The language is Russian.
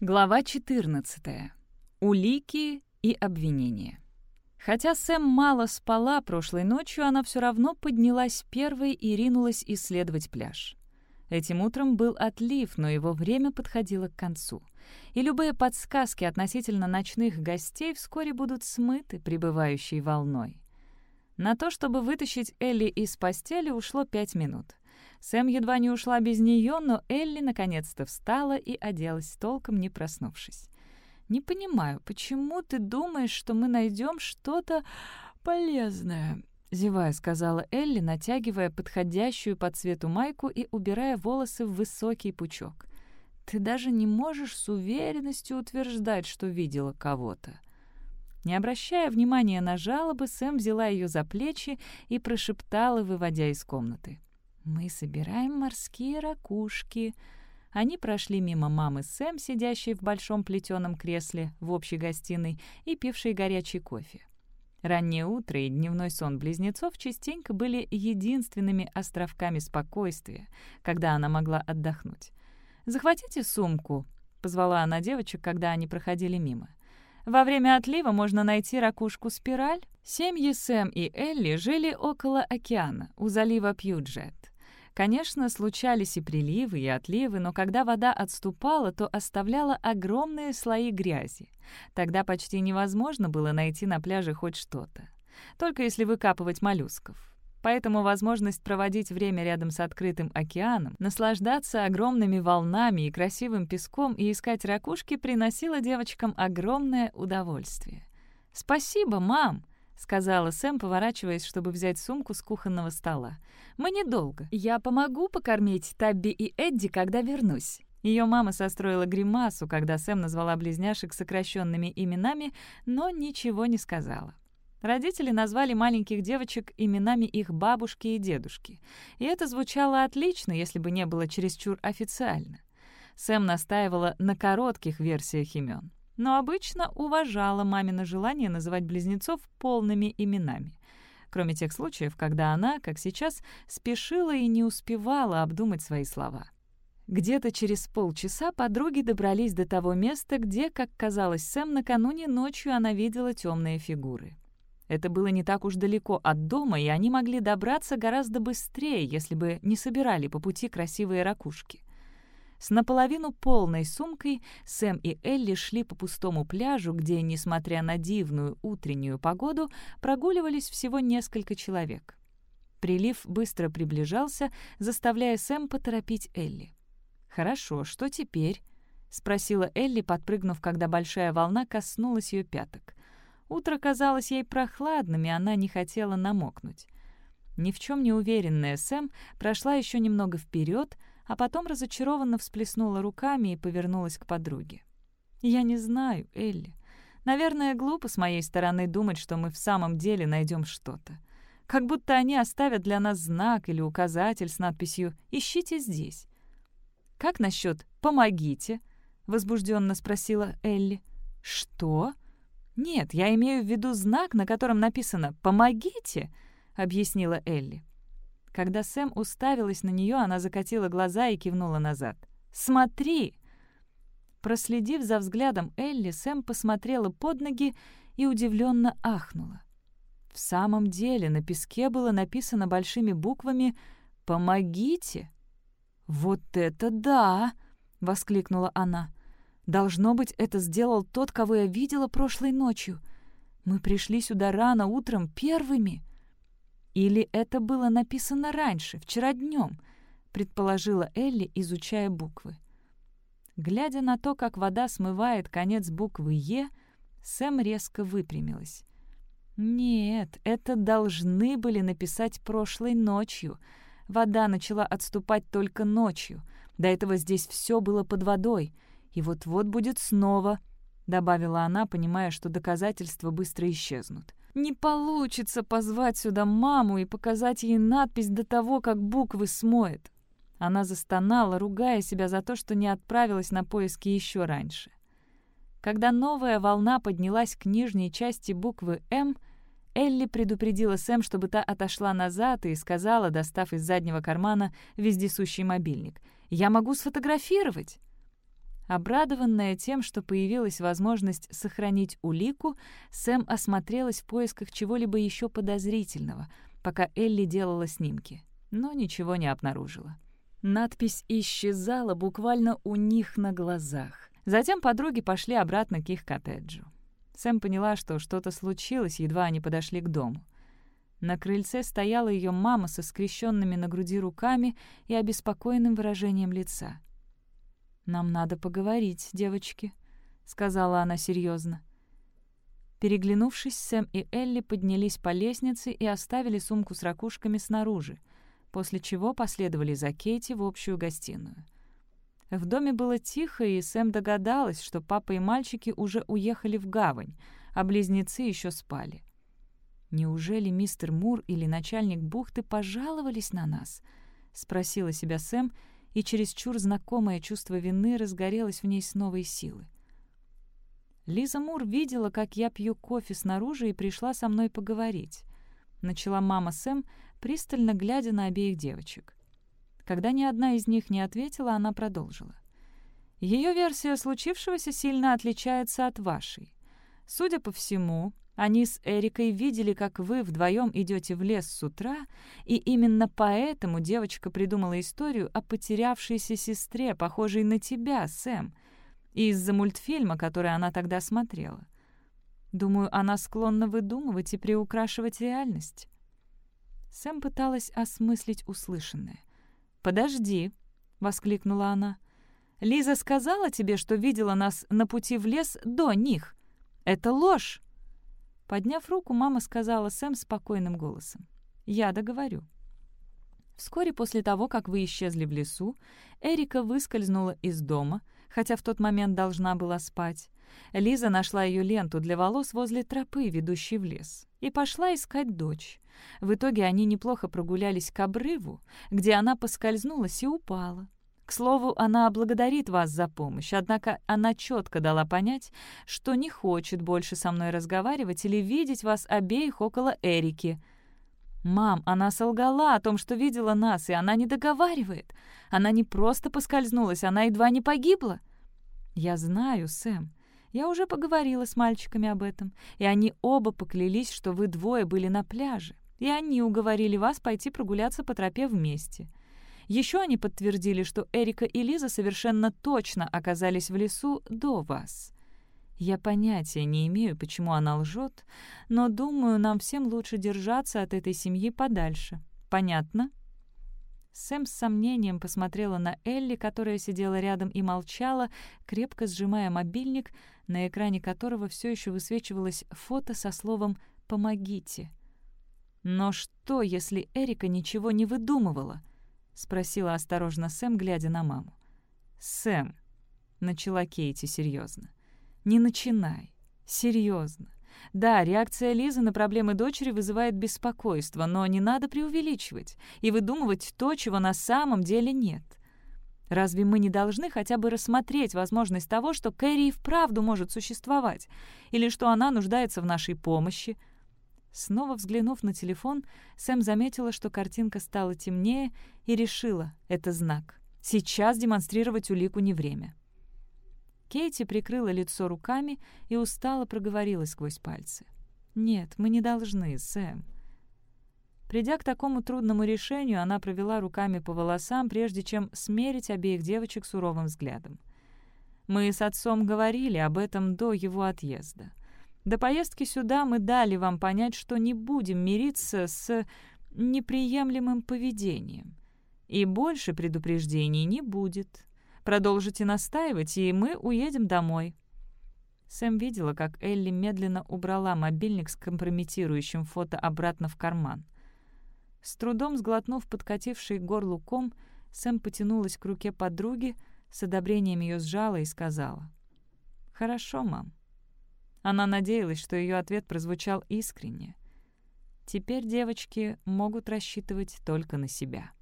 Глава 14. Улики и обвинения. Хотя Сэм мало спала прошлой ночью, она все равно поднялась первой и ринулась исследовать пляж. Этим утром был отлив, но его время подходило к концу. И любые подсказки относительно ночных гостей вскоре будут смыты прибывающей волной. На то, чтобы вытащить Элли из постели, ушло пять минут. Сэм едва не ушла без нее, но Элли наконец-то встала и оделась, толком не проснувшись. «Не понимаю, почему ты думаешь, что мы найдем что-то полезное?» Зевая, сказала Элли, натягивая подходящую по цвету майку и убирая волосы в высокий пучок. «Ты даже не можешь с уверенностью утверждать, что видела кого-то». Не обращая внимания на жалобы, Сэм взяла ее за плечи и прошептала, выводя из комнаты. «Мы собираем морские ракушки». Они прошли мимо мамы Сэм, сидящей в большом плетеном кресле в общей гостиной и пившей горячий кофе. Раннее утро и дневной сон близнецов частенько были единственными островками спокойствия, когда она могла отдохнуть. «Захватите сумку», — позвала она девочек, когда они проходили мимо. «Во время отлива можно найти ракушку-спираль». Семьи Сэм и Элли жили около океана, у залива Пьюджет. Конечно, случались и приливы, и отливы, но когда вода отступала, то оставляла огромные слои грязи. Тогда почти невозможно было найти на пляже хоть что-то. Только если выкапывать моллюсков. Поэтому возможность проводить время рядом с открытым океаном, наслаждаться огромными волнами и красивым песком и искать ракушки приносила девочкам огромное удовольствие. «Спасибо, мам!» — сказала Сэм, поворачиваясь, чтобы взять сумку с кухонного стола. «Мы недолго. Я помогу покормить Табби и Эдди, когда вернусь». Ее мама состроила гримасу, когда Сэм назвала близняшек сокращенными именами, но ничего не сказала. Родители назвали маленьких девочек именами их бабушки и дедушки. И это звучало отлично, если бы не было чересчур официально. Сэм настаивала на коротких версиях имен но обычно уважала мамино желание называть близнецов полными именами. Кроме тех случаев, когда она, как сейчас, спешила и не успевала обдумать свои слова. Где-то через полчаса подруги добрались до того места, где, как казалось Сэм, накануне ночью она видела темные фигуры. Это было не так уж далеко от дома, и они могли добраться гораздо быстрее, если бы не собирали по пути красивые ракушки. С наполовину полной сумкой Сэм и Элли шли по пустому пляжу, где, несмотря на дивную утреннюю погоду, прогуливались всего несколько человек. Прилив быстро приближался, заставляя Сэм поторопить Элли. «Хорошо, что теперь?» — спросила Элли, подпрыгнув, когда большая волна коснулась ее пяток. Утро казалось ей прохладным, и она не хотела намокнуть. Ни в чем не уверенная Сэм прошла еще немного вперед, а потом разочарованно всплеснула руками и повернулась к подруге. «Я не знаю, Элли. Наверное, глупо с моей стороны думать, что мы в самом деле найдем что-то. Как будто они оставят для нас знак или указатель с надписью «Ищите здесь». «Как насчет «помогите»?» — возбужденно спросила Элли. «Что?» «Нет, я имею в виду знак, на котором написано «Помогите», — объяснила Элли. Когда Сэм уставилась на нее, она закатила глаза и кивнула назад. «Смотри!» Проследив за взглядом Элли, Сэм посмотрела под ноги и удивленно ахнула. В самом деле на песке было написано большими буквами «Помогите!» «Вот это да!» — воскликнула она. «Должно быть, это сделал тот, кого я видела прошлой ночью. Мы пришли сюда рано утром первыми». Или это было написано раньше, вчера днем, предположила Элли, изучая буквы. Глядя на то, как вода смывает конец буквы «Е», Сэм резко выпрямилась. «Нет, это должны были написать прошлой ночью. Вода начала отступать только ночью. До этого здесь все было под водой. И вот-вот будет снова», — добавила она, понимая, что доказательства быстро исчезнут. Не получится позвать сюда маму и показать ей надпись до того, как буквы смоет. Она застонала, ругая себя за то, что не отправилась на поиски еще раньше. Когда новая волна поднялась к нижней части буквы «М», Элли предупредила Сэм, чтобы та отошла назад и сказала, достав из заднего кармана вездесущий мобильник, «Я могу сфотографировать». Обрадованная тем, что появилась возможность сохранить улику, Сэм осмотрелась в поисках чего-либо еще подозрительного, пока Элли делала снимки, но ничего не обнаружила. Надпись исчезала буквально у них на глазах. Затем подруги пошли обратно к их коттеджу. Сэм поняла, что что-то случилось, едва они подошли к дому. На крыльце стояла ее мама со скрещенными на груди руками и обеспокоенным выражением лица. «Нам надо поговорить, девочки», — сказала она серьезно. Переглянувшись, Сэм и Элли поднялись по лестнице и оставили сумку с ракушками снаружи, после чего последовали за Кейти в общую гостиную. В доме было тихо, и Сэм догадалась, что папа и мальчики уже уехали в гавань, а близнецы еще спали. «Неужели мистер Мур или начальник бухты пожаловались на нас?» — спросила себя Сэм, и чересчур знакомое чувство вины разгорелось в ней с новой силы. Лиза Мур видела, как я пью кофе снаружи и пришла со мной поговорить. Начала мама Сэм, пристально глядя на обеих девочек. Когда ни одна из них не ответила, она продолжила. Ее версия случившегося сильно отличается от вашей. Судя по всему, они с Эрикой видели, как вы вдвоем идете в лес с утра, и именно поэтому девочка придумала историю о потерявшейся сестре, похожей на тебя, Сэм, из-за мультфильма, который она тогда смотрела. Думаю, она склонна выдумывать и приукрашивать реальность. Сэм пыталась осмыслить услышанное. «Подожди», — воскликнула она. «Лиза сказала тебе, что видела нас на пути в лес до них. Это ложь!» Подняв руку, мама сказала Сэм спокойным голосом. «Я договорю». Вскоре после того, как вы исчезли в лесу, Эрика выскользнула из дома, хотя в тот момент должна была спать. Лиза нашла ее ленту для волос возле тропы, ведущей в лес, и пошла искать дочь. В итоге они неплохо прогулялись к обрыву, где она поскользнулась и упала. К слову, она благодарит вас за помощь, однако она четко дала понять, что не хочет больше со мной разговаривать или видеть вас обеих около Эрики. «Мам, она солгала о том, что видела нас, и она не договаривает. Она не просто поскользнулась, она едва не погибла». «Я знаю, Сэм. Я уже поговорила с мальчиками об этом, и они оба поклялись, что вы двое были на пляже, и они уговорили вас пойти прогуляться по тропе вместе». Еще они подтвердили, что Эрика и Лиза совершенно точно оказались в лесу до вас. Я понятия не имею, почему она лжет, но думаю, нам всем лучше держаться от этой семьи подальше. Понятно?» Сэм с сомнением посмотрела на Элли, которая сидела рядом и молчала, крепко сжимая мобильник, на экране которого все еще высвечивалось фото со словом «помогите». Но что, если Эрика ничего не выдумывала? — спросила осторожно Сэм, глядя на маму. «Сэм», — начала Кейти серьезно, — «не начинай. Серьезно. Да, реакция Лизы на проблемы дочери вызывает беспокойство, но не надо преувеличивать и выдумывать то, чего на самом деле нет. Разве мы не должны хотя бы рассмотреть возможность того, что Кэрри и вправду может существовать, или что она нуждается в нашей помощи, Снова взглянув на телефон, Сэм заметила, что картинка стала темнее, и решила — это знак. Сейчас демонстрировать улику не время. Кейти прикрыла лицо руками и устало проговорила сквозь пальцы. «Нет, мы не должны, Сэм». Придя к такому трудному решению, она провела руками по волосам, прежде чем смерить обеих девочек суровым взглядом. «Мы с отцом говорили об этом до его отъезда. До поездки сюда мы дали вам понять, что не будем мириться с неприемлемым поведением. И больше предупреждений не будет. Продолжите настаивать, и мы уедем домой». Сэм видела, как Элли медленно убрала мобильник с компрометирующим фото обратно в карман. С трудом сглотнув подкативший горлу ком, Сэм потянулась к руке подруги, с одобрением ее сжала и сказала. «Хорошо, мам. Она надеялась, что ее ответ прозвучал искренне. Теперь девочки могут рассчитывать только на себя.